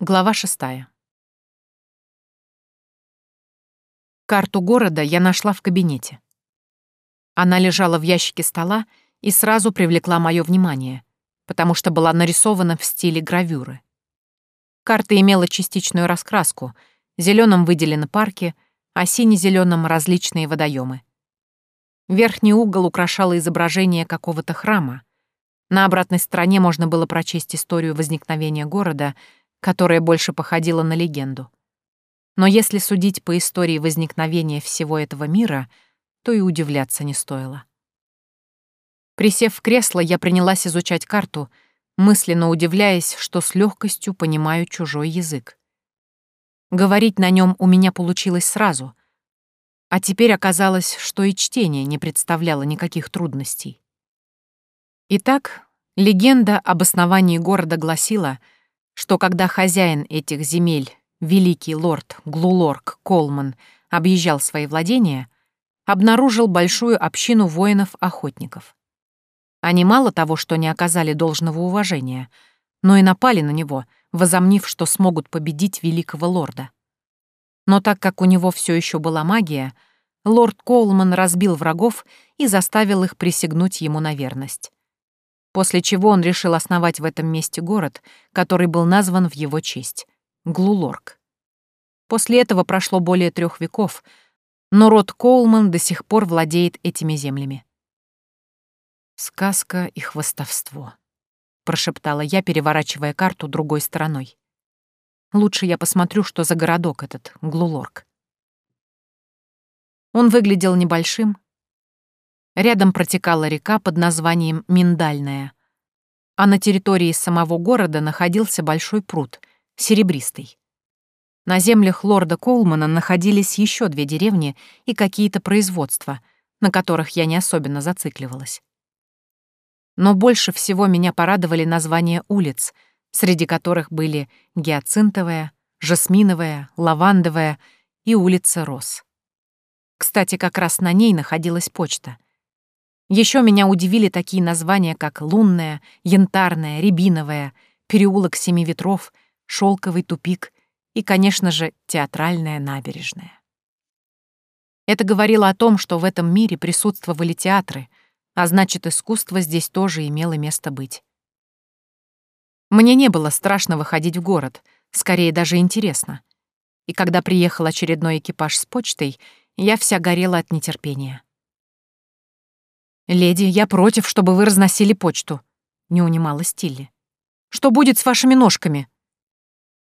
Глава шестая. Карту города я нашла в кабинете. Она лежала в ящике стола и сразу привлекла мое внимание, потому что была нарисована в стиле гравюры. Карта имела частичную раскраску, зеленым выделены парки, а сине-зеленым различные водоемы. Верхний угол украшало изображение какого-то храма. На обратной стороне можно было прочесть историю возникновения города — которая больше походила на легенду. Но если судить по истории возникновения всего этого мира, то и удивляться не стоило. Присев в кресло, я принялась изучать карту, мысленно удивляясь, что с легкостью понимаю чужой язык. Говорить на нем у меня получилось сразу, а теперь оказалось, что и чтение не представляло никаких трудностей. Итак, легенда об основании города гласила — что когда хозяин этих земель, великий лорд Глулорк Колман, объезжал свои владения, обнаружил большую общину воинов-охотников. Они мало того, что не оказали должного уважения, но и напали на него, возомнив, что смогут победить великого лорда. Но так как у него все еще была магия, лорд Колман разбил врагов и заставил их присягнуть ему на верность после чего он решил основать в этом месте город, который был назван в его честь — Глулорк. После этого прошло более трех веков, но род Коулман до сих пор владеет этими землями. «Сказка и хвостовство», — прошептала я, переворачивая карту другой стороной. «Лучше я посмотрю, что за городок этот, Глулорк». Он выглядел небольшим, Рядом протекала река под названием Миндальная, а на территории самого города находился большой пруд, серебристый. На землях лорда Колмана находились еще две деревни и какие-то производства, на которых я не особенно зацикливалась. Но больше всего меня порадовали названия улиц, среди которых были Гиацинтовая, Жасминовая, Лавандовая и улица Рос. Кстати, как раз на ней находилась почта — еще меня удивили такие названия, как Лунная, Янтарная, Рябиновая, Переулок Семи Ветров, Шелковый тупик и, конечно же, Театральная набережная. Это говорило о том, что в этом мире присутствовали театры, а значит, искусство здесь тоже имело место быть. Мне не было страшно выходить в город, скорее даже интересно. И когда приехал очередной экипаж с почтой, я вся горела от нетерпения. «Леди, я против, чтобы вы разносили почту», — не унималась Тилли. «Что будет с вашими ножками?»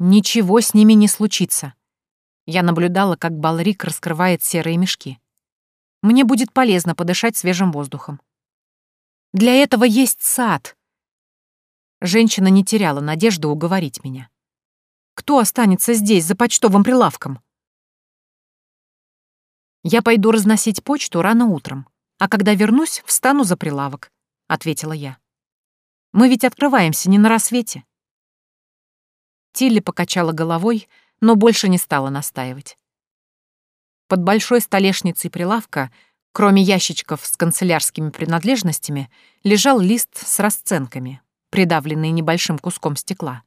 «Ничего с ними не случится». Я наблюдала, как Балрик раскрывает серые мешки. «Мне будет полезно подышать свежим воздухом». «Для этого есть сад». Женщина не теряла надежды уговорить меня. «Кто останется здесь за почтовым прилавком?» «Я пойду разносить почту рано утром а когда вернусь, встану за прилавок», — ответила я. «Мы ведь открываемся не на рассвете». Тилли покачала головой, но больше не стала настаивать. Под большой столешницей прилавка, кроме ящичков с канцелярскими принадлежностями, лежал лист с расценками, придавленный небольшим куском стекла.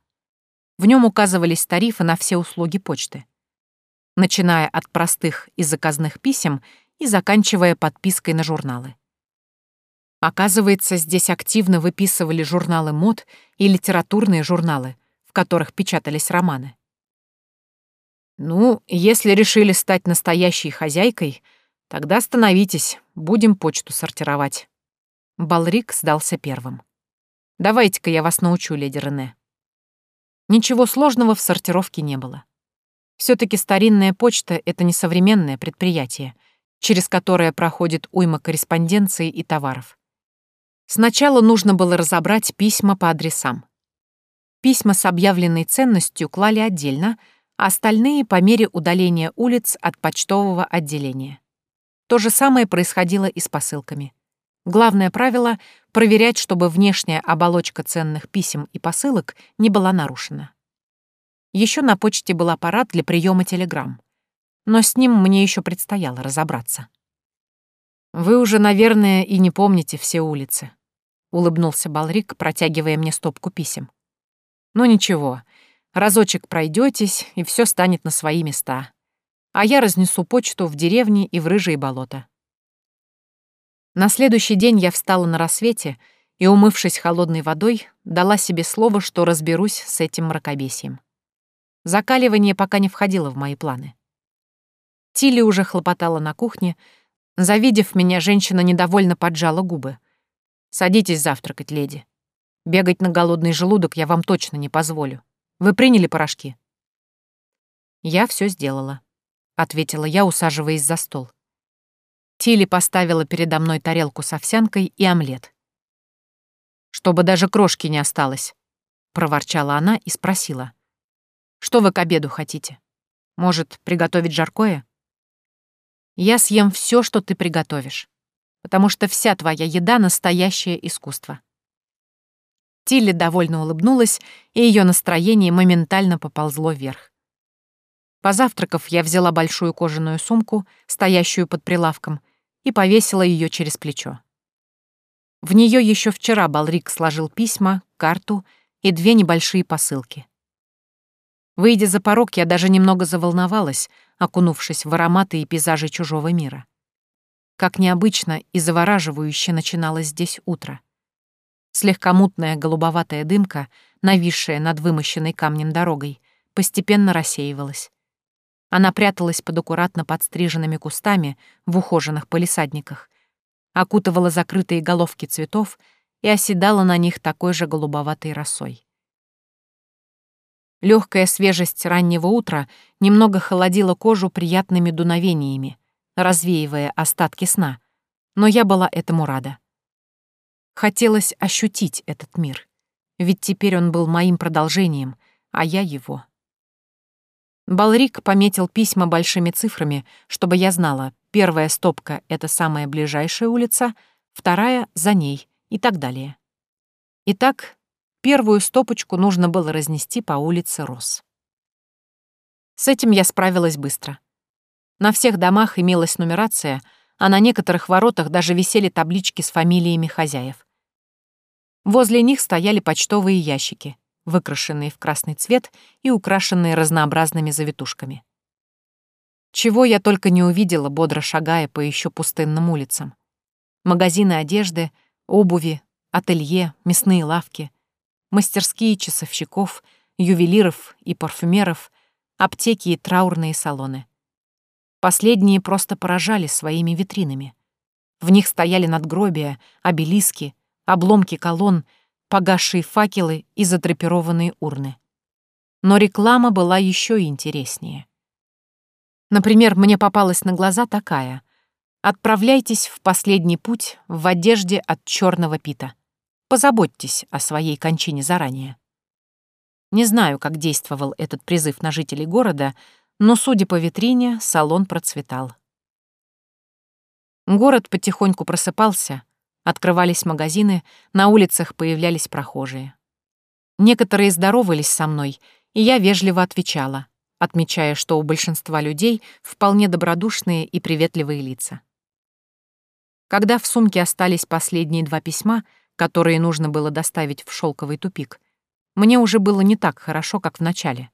В нем указывались тарифы на все услуги почты. Начиная от простых и заказных писем и заканчивая подпиской на журналы. Оказывается, здесь активно выписывали журналы мод и литературные журналы, в которых печатались романы. «Ну, если решили стать настоящей хозяйкой, тогда становитесь, будем почту сортировать». Балрик сдался первым. «Давайте-ка я вас научу, леди Рене». Ничего сложного в сортировке не было. все таки старинная почта — это не современное предприятие, через которое проходит уйма корреспонденции и товаров. Сначала нужно было разобрать письма по адресам. Письма с объявленной ценностью клали отдельно, а остальные по мере удаления улиц от почтового отделения. То же самое происходило и с посылками. Главное правило — проверять, чтобы внешняя оболочка ценных писем и посылок не была нарушена. Еще на почте был аппарат для приема телеграмм но с ним мне еще предстояло разобраться. «Вы уже, наверное, и не помните все улицы», — улыбнулся Балрик, протягивая мне стопку писем. «Ну ничего, Разочек пройдетесь, и все станет на свои места. А я разнесу почту в деревне и в рыжие болота. На следующий день я встала на рассвете и, умывшись холодной водой, дала себе слово, что разберусь с этим мракобесием. Закаливание пока не входило в мои планы. Тилли уже хлопотала на кухне. Завидев меня, женщина недовольно поджала губы. «Садитесь завтракать, леди. Бегать на голодный желудок я вам точно не позволю. Вы приняли порошки?» «Я все сделала», — ответила я, усаживаясь за стол. Тилли поставила передо мной тарелку с овсянкой и омлет. «Чтобы даже крошки не осталось», — проворчала она и спросила. «Что вы к обеду хотите? Может, приготовить жаркое?» «Я съем все, что ты приготовишь, потому что вся твоя еда — настоящее искусство». Тилли довольно улыбнулась, и ее настроение моментально поползло вверх. Позавтракав, я взяла большую кожаную сумку, стоящую под прилавком, и повесила ее через плечо. В нее еще вчера Балрик сложил письма, карту и две небольшие посылки. Выйдя за порог, я даже немного заволновалась, окунувшись в ароматы и пейзажи чужого мира. Как необычно и завораживающе начиналось здесь утро. Слегка мутная голубоватая дымка, нависшая над вымощенной камнем дорогой, постепенно рассеивалась. Она пряталась под аккуратно подстриженными кустами в ухоженных полисадниках, окутывала закрытые головки цветов и оседала на них такой же голубоватой росой. Легкая свежесть раннего утра немного холодила кожу приятными дуновениями, развеивая остатки сна, но я была этому рада. Хотелось ощутить этот мир, ведь теперь он был моим продолжением, а я его. Балрик пометил письма большими цифрами, чтобы я знала, первая стопка — это самая ближайшая улица, вторая — за ней и так далее. Итак, первую стопочку нужно было разнести по улице Рос. С этим я справилась быстро. На всех домах имелась нумерация, а на некоторых воротах даже висели таблички с фамилиями хозяев. Возле них стояли почтовые ящики — выкрашенные в красный цвет и украшенные разнообразными завитушками. Чего я только не увидела, бодро шагая по еще пустынным улицам. Магазины одежды, обуви, ателье, мясные лавки, мастерские часовщиков, ювелиров и парфюмеров, аптеки и траурные салоны. Последние просто поражали своими витринами. В них стояли надгробия, обелиски, обломки колонн, погасшие факелы и задрапированные урны. Но реклама была еще интереснее. Например, мне попалась на глаза такая. «Отправляйтесь в последний путь в одежде от черного пита. Позаботьтесь о своей кончине заранее». Не знаю, как действовал этот призыв на жителей города, но, судя по витрине, салон процветал. Город потихоньку просыпался — Открывались магазины, на улицах появлялись прохожие. Некоторые здоровались со мной, и я вежливо отвечала, отмечая, что у большинства людей вполне добродушные и приветливые лица. Когда в сумке остались последние два письма, которые нужно было доставить в шелковый тупик, мне уже было не так хорошо, как в начале.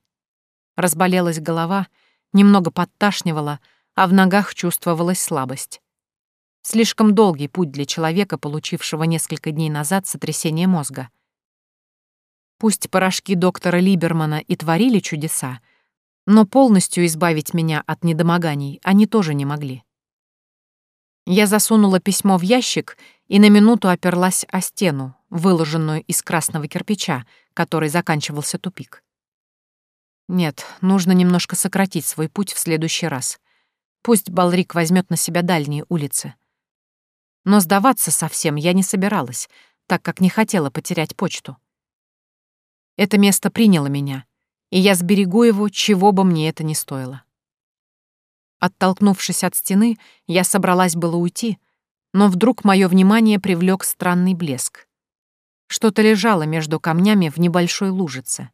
Разболелась голова, немного подташнивала, а в ногах чувствовалась слабость. Слишком долгий путь для человека, получившего несколько дней назад сотрясение мозга. Пусть порошки доктора Либермана и творили чудеса, но полностью избавить меня от недомоганий они тоже не могли. Я засунула письмо в ящик и на минуту оперлась о стену, выложенную из красного кирпича, который заканчивался тупик. Нет, нужно немножко сократить свой путь в следующий раз. Пусть Балрик возьмет на себя дальние улицы. Но сдаваться совсем я не собиралась, так как не хотела потерять почту. Это место приняло меня, и я сберегу его, чего бы мне это ни стоило. Оттолкнувшись от стены, я собралась было уйти, но вдруг мое внимание привлек странный блеск. Что-то лежало между камнями в небольшой лужице.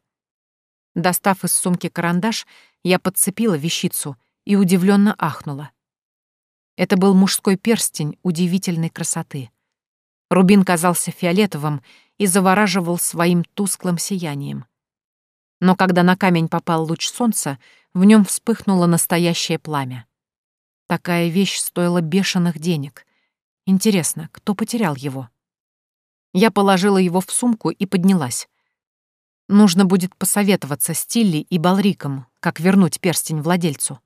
Достав из сумки карандаш, я подцепила вещицу и удивленно ахнула. Это был мужской перстень удивительной красоты. Рубин казался фиолетовым и завораживал своим тусклым сиянием. Но когда на камень попал луч солнца, в нем вспыхнуло настоящее пламя. Такая вещь стоила бешеных денег. Интересно, кто потерял его? Я положила его в сумку и поднялась. Нужно будет посоветоваться с Тилли и Балриком, как вернуть перстень владельцу.